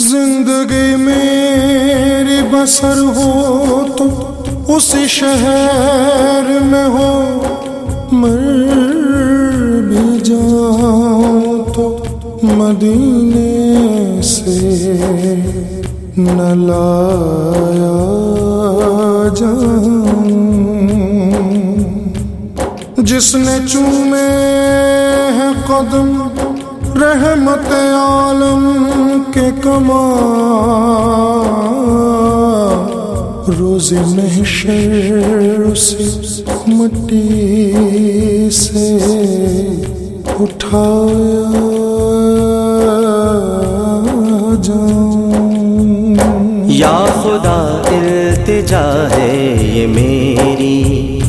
زندگی میری بسر ہو تو اس شہر میں ہو، مر بھی جاؤں تو مدینے سے نہ لایا جاؤں۔ جس نے چومے ہیں قدم رحمت عالم کے کما روز محشر اسے مٹی سے اٹھایا جاؤں۔ یا خدا التجا ہے یہ میری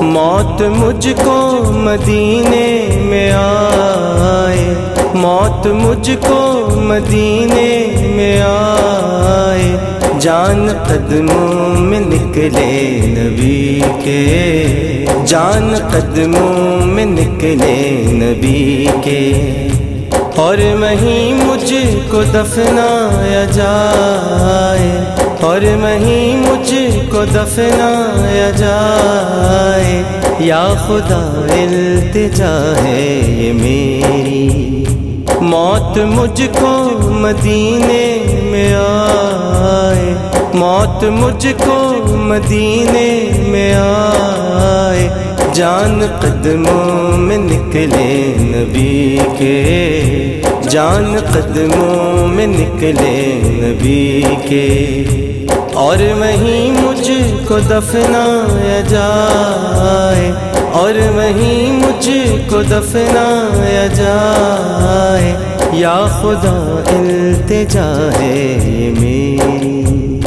موت مجھ کو مدینے میں آئے۔ موت مجھ کو مدینے میں آئے۔ جان قدموں میں نکلے نبی کے۔ جان قدموں میں نکلے نبی کے۔ اور وہیں مجھ کو دفنایا جائے، اور وہیں مجھ کو دفنایا جائے۔ یا خدا، التجا ہے یہ میری۔ موت مجھ کو مدینے میں آئے۔ موت مجھ کو مدینے میں آئے۔ جان قدموں میں نکلے نبی کے۔ جان قدموں میں نکلے نبی کے۔ اور وہیں مجھ کو دفنایا جائے۔ اور وہیں مجھ کو دفنایا جائے۔ یا خدا التجا ہے میری۔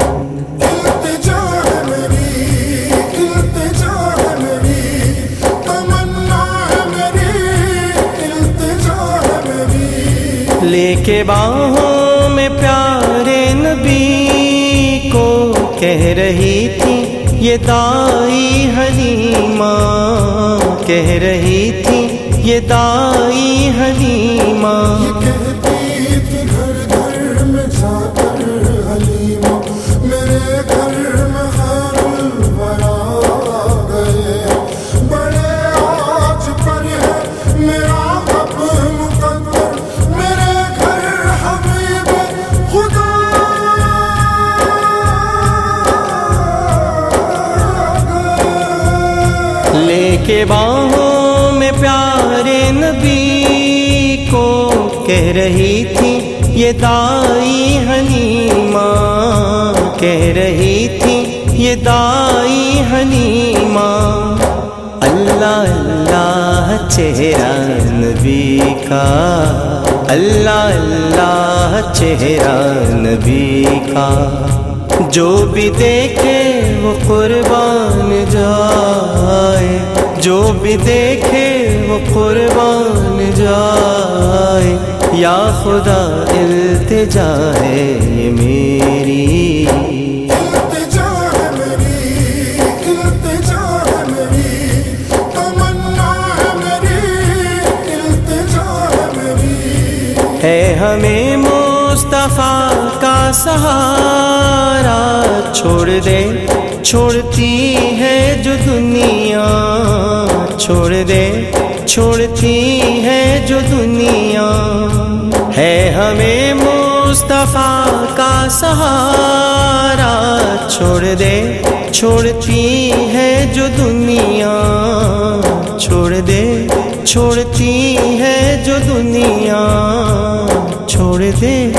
لے کے باہوں میں پیارے نبی کو کہہ رہی تھی، یہ دائی حلیمہ کہہ رہی تھی، یہ دائی حلیمہ باہوں میں پیارے نبی کو کہہ رہی تھی، یہ دائی حلیمہ کہہ رہی تھی، یہ دائی حلیمہ اللہ اللہ، چہرہ نبی کا۔ اللہ اللہ، چہرہ نبی کا۔ جو بھی دیکھے وہ قربان جائے جو بھی دیکھے وہ قربان جائے یا خدا التجا ہے یہ میری۔ ہے ہمیں مصطفیٰ کا سہارا چھوڑ دے چھوڑتی ہے جو دنیا، چھوڑ دے، چھوڑتی ہے جو دنیا۔ ہے ہمیں مصطفیٰ کا سہارا، چھوڑ دے، چھوڑتی ہے جو دنیا۔ چھوڑ دے، چھوڑتی ہے جو دنیا۔ چھوڑ دے،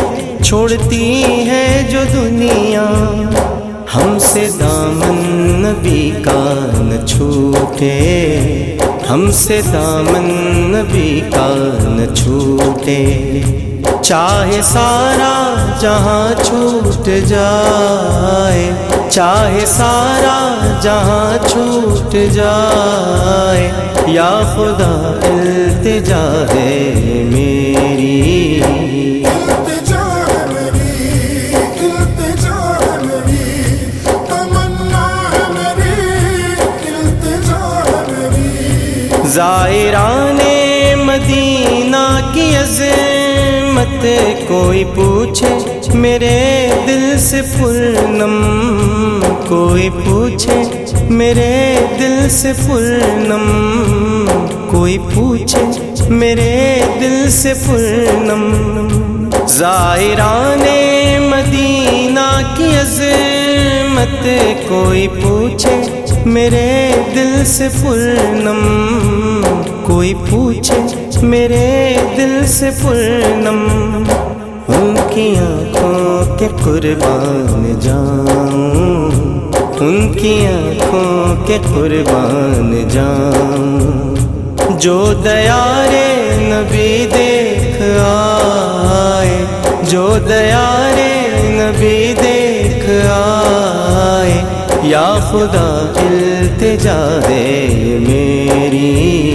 چھوڑتی ہے جو دنیا۔ ہم سے دامن نبی کا نہ چھوٹے۔ ہم سے دامن نبی کا نہ چھوٹے۔ چاہے سارا جہاں چھوٹ جائے، چاہے سارا جہاں چھوٹ جائے، یا خدا التجا ہے میری۔ زائران مدینہ کی عظمت مت کوئی پوچھے، میرے دل سے پورنم کوئی پوچھے، میرے دل سے پورنم کوئی پوچھے، میرے دل سے پورنم زائران مدینہ کی عظمت کوئی پوچھے۔ میرے دل سے پورنم کوئی پوچھے، میرے دل سے پورنم ان کی آنکھوں کے قربان جاؤں ان کی آنکھوں کے قربان جاؤں۔ جو دیارے نبی دیکھ آئے، جو دیارے نبی دیکھ آئے یا خدا التجا ہے میری۔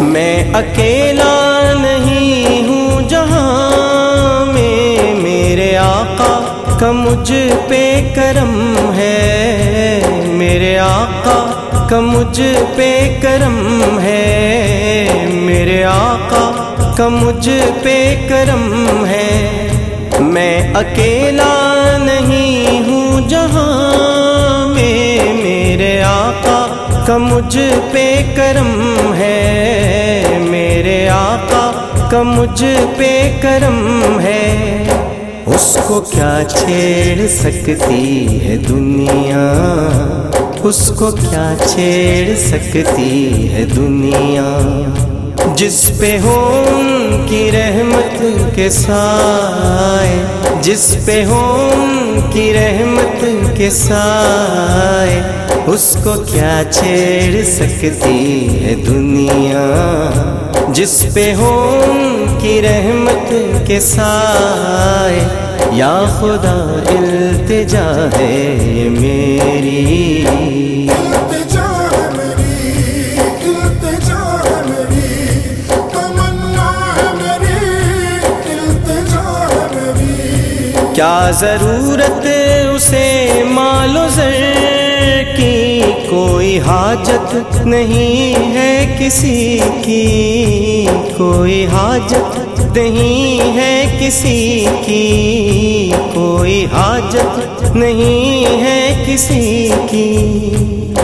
میں اکیلا نہیں ہوں جہاں میں میرے آقا کا مجھ پہ کرم ہے۔ میرے آقا کا مجھ پہ کرم ہے۔ کا مجھ پہ کرم ہے۔ میں اکیلا نہیں ہوں جہاں میں میرے آقا کا مجھ پہ کرم ہے۔ میرے آقا کا مجھ پہ کرم ہے۔ اس کو کیا چھیڑ سکتی ہے دنیا؟ اس کو کیا چھیڑ سکتی ہے دنیا؟ جس پہ ہو ان کی رحمت کے سائے، جس پہ ہو ان کی رحمت کے سائے، اس کو کیا چھیڑ سکتی ہے دنیا؟ جس پہ ہو ان کی رحمت کے سائے، یا خدا التجا ہے میری؟ کیا ضرورت اسے مال و زر کی؟ کوئی حاجت نہیں ہے کسی کی، کوئی حاجت نہیں ہے کسی کی، کوئی حاجت نہیں ہے کسی کی۔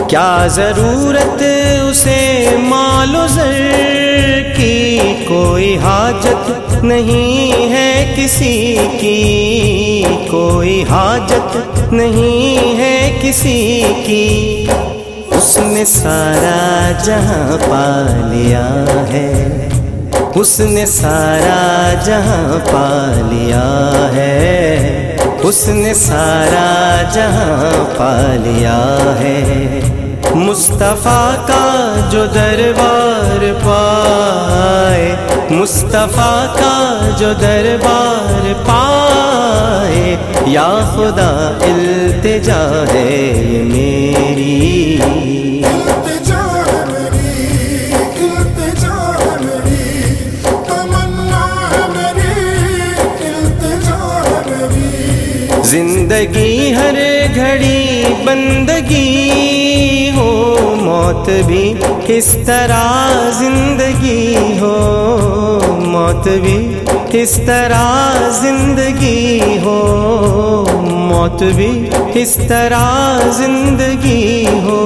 کیا ضرورت اسے مال و زر کی؟ کوئی حاجت نہیں کسی کی کوئی حاجت نہیں ہے کسی کی۔ اس نے سارا جہاں پا لیا ہے۔ اس نے سارا جہاں پا لیا ہے۔ اس نے سارا جہاں پا لیا ہے۔ مصطفیٰ کا جو دربار پائے مصطفیٰ کا جو دربار پائے یا خدا التجا ہے میری۔ زندگی ہر گھڑی بندگی موت بھی اس طرح زندگی ہو؟ موت بھی اس طرح زندگی ہو؟ موت بھی اس طرح زندگی ہو؟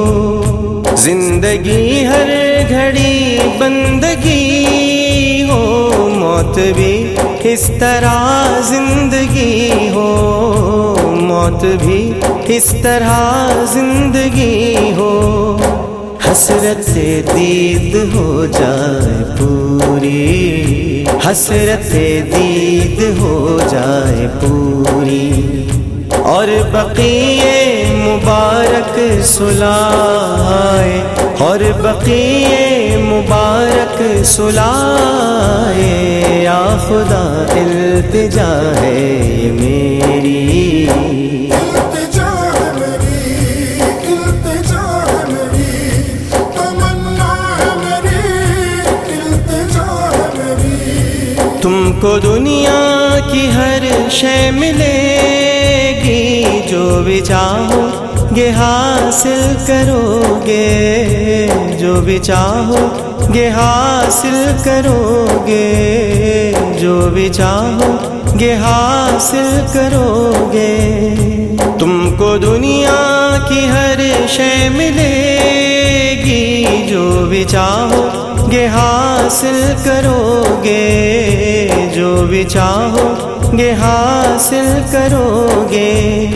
زندگی ہر گھڑی بندگی ہو؟ موت بھی اس طرح زندگی ہو؟ موت بھی اس طرح زندگی ہو؟ حسرت دید ہو جائے پوری۔ حسرت دید ہو جائے پوری۔ اور بقیے مبارک سلائے اور بقیے مبارک سلائے یا خدا التجا ہے میری کو دنیا کی ہر شے ملے گی، جو بھی چاہو گے حاصل کرو گے۔ جو بھی چاہو گے حاصل کرو گے۔ جو بھی چاہو گے حاصل کرو گے۔ تم کو دنیا کی ہر شے ملے گی جو بھی چاہو گے حاصل کرو گے جو بھی چاہو گے حاصل کرو گے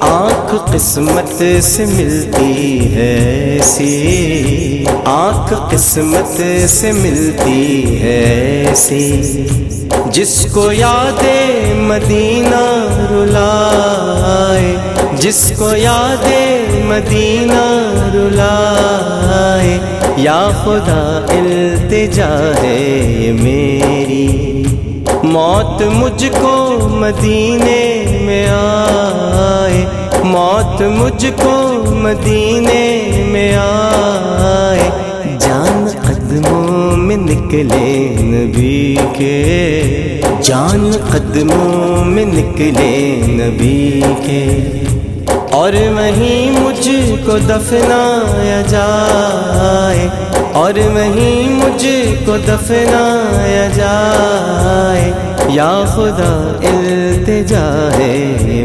آنکھ قسمت سے ملتی ہے سی آنکھ قسمت سے ملتی ہے سی جس کو یاد مدینہ رلائے، جس کو یاد مدینہ رلائے، یا خدا التجا ہے میری۔ موت مجھ کو مدینے میں آئے، موت مجھ کو مدینے میں آئے۔ جان قدموں میں نکلے نبی کے۔ جان قدموں میں نکلے نبی کے۔ اور وہیں مجھ کو دفنایا جائے۔ اور وہیں مجھ کو دفنایا جائے۔ یا خدا التجا ہے